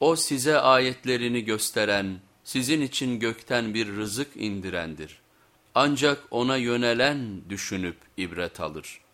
O size ayetlerini gösteren, sizin için gökten bir rızık indirendir. Ancak ona yönelen düşünüp ibret alır.''